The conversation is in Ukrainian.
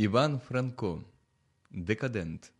Іван Франко Декадент.